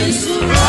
abençoar.